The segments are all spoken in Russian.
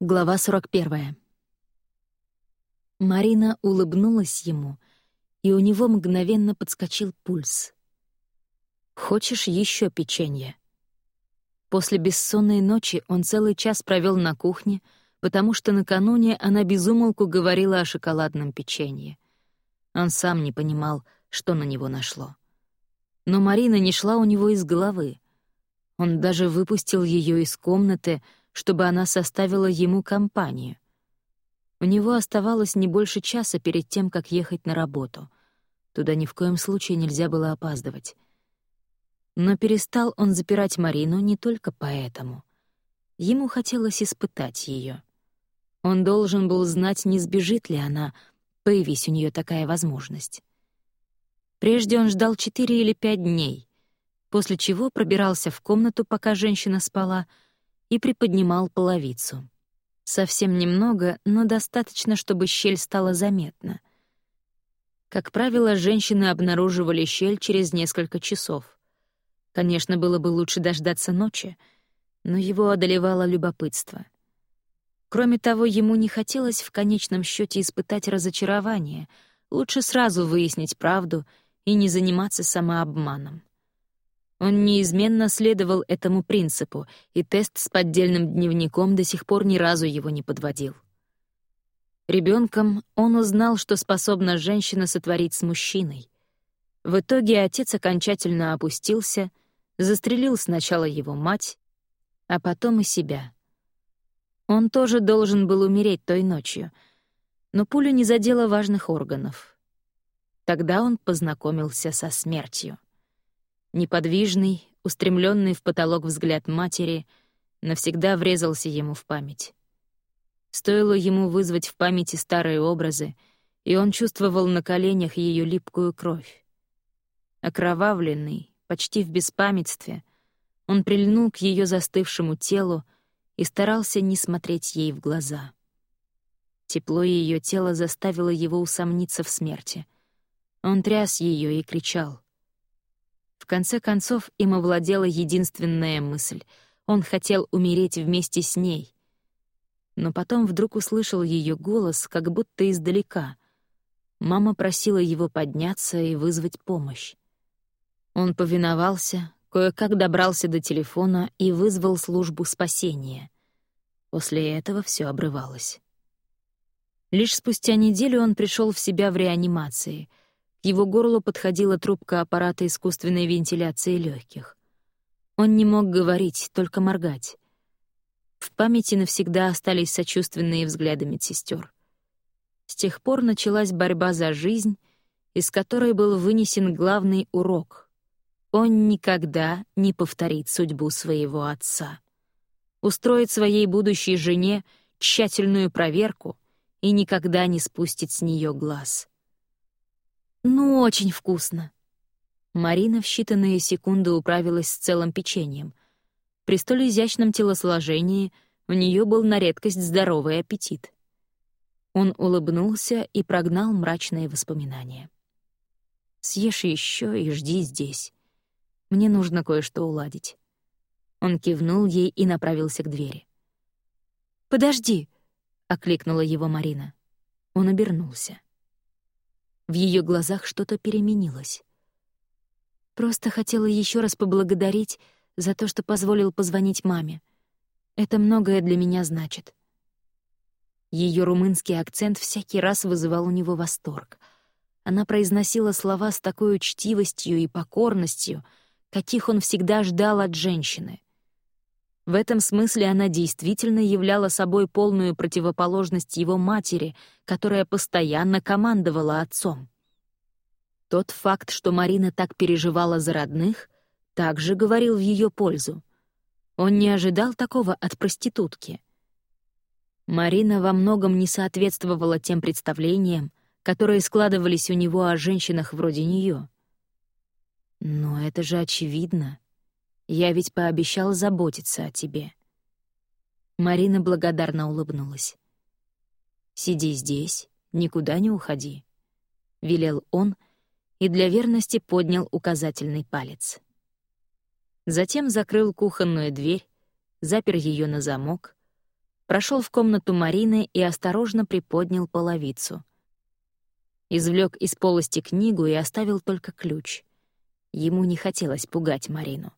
Глава 41. Марина улыбнулась ему, и у него мгновенно подскочил пульс. «Хочешь еще печенье?» После бессонной ночи он целый час провел на кухне, потому что накануне она безумолку говорила о шоколадном печенье. Он сам не понимал, что на него нашло. Но Марина не шла у него из головы. Он даже выпустил ее из комнаты — чтобы она составила ему компанию. У него оставалось не больше часа перед тем, как ехать на работу. Туда ни в коем случае нельзя было опаздывать. Но перестал он запирать Марину не только поэтому. Ему хотелось испытать ее. Он должен был знать, не сбежит ли она, появись у нее такая возможность. Прежде он ждал четыре или пять дней, после чего пробирался в комнату, пока женщина спала — и приподнимал половицу. Совсем немного, но достаточно, чтобы щель стала заметна. Как правило, женщины обнаруживали щель через несколько часов. Конечно, было бы лучше дождаться ночи, но его одолевало любопытство. Кроме того, ему не хотелось в конечном счете испытать разочарование, лучше сразу выяснить правду и не заниматься самообманом. Он неизменно следовал этому принципу, и тест с поддельным дневником до сих пор ни разу его не подводил. Ребенком он узнал, что способна женщина сотворить с мужчиной. В итоге отец окончательно опустился, застрелил сначала его мать, а потом и себя. Он тоже должен был умереть той ночью, но пуля не задела важных органов. Тогда он познакомился со смертью. Неподвижный, устремленный в потолок взгляд матери навсегда врезался ему в память. Стоило ему вызвать в памяти старые образы, и он чувствовал на коленях ее липкую кровь. Окровавленный, почти в беспамятстве, он прильнул к ее застывшему телу и старался не смотреть ей в глаза. Тепло ее тела заставило его усомниться в смерти. Он тряс ее и кричал — конце концов, им овладела единственная мысль. Он хотел умереть вместе с ней. Но потом вдруг услышал ее голос, как будто издалека. Мама просила его подняться и вызвать помощь. Он повиновался, кое-как добрался до телефона и вызвал службу спасения. После этого все обрывалось. Лишь спустя неделю он пришел в себя в реанимации — к его горлу подходила трубка аппарата искусственной вентиляции легких. Он не мог говорить, только моргать. В памяти навсегда остались сочувственные взгляды медсестер. С тех пор началась борьба за жизнь, из которой был вынесен главный урок. Он никогда не повторит судьбу своего отца. Устроит своей будущей жене тщательную проверку и никогда не спустит с нее глаз. Ну, очень вкусно. Марина в считанные секунды управилась с целым печеньем. При столь изящном телосложении у нее был на редкость здоровый аппетит. Он улыбнулся и прогнал мрачные воспоминания. «Съешь еще и жди здесь. Мне нужно кое-что уладить». Он кивнул ей и направился к двери. «Подожди!» — окликнула его Марина. Он обернулся. В ее глазах что-то переменилось. Просто хотела еще раз поблагодарить за то, что позволил позвонить маме. Это многое для меня значит. Ее румынский акцент всякий раз вызывал у него восторг. Она произносила слова с такой учтивостью и покорностью, каких он всегда ждал от женщины. В этом смысле она действительно являла собой полную противоположность его матери, которая постоянно командовала отцом. Тот факт, что Марина так переживала за родных, также говорил в ее пользу. Он не ожидал такого от проститутки. Марина во многом не соответствовала тем представлениям, которые складывались у него о женщинах вроде нее. Но это же очевидно. Я ведь пообещал заботиться о тебе». Марина благодарно улыбнулась. «Сиди здесь, никуда не уходи», — велел он и для верности поднял указательный палец. Затем закрыл кухонную дверь, запер ее на замок, прошел в комнату Марины и осторожно приподнял половицу. Извлек из полости книгу и оставил только ключ. Ему не хотелось пугать Марину.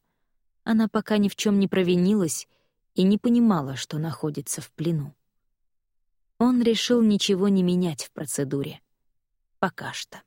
Она пока ни в чем не провинилась и не понимала, что находится в плену. Он решил ничего не менять в процедуре. Пока что.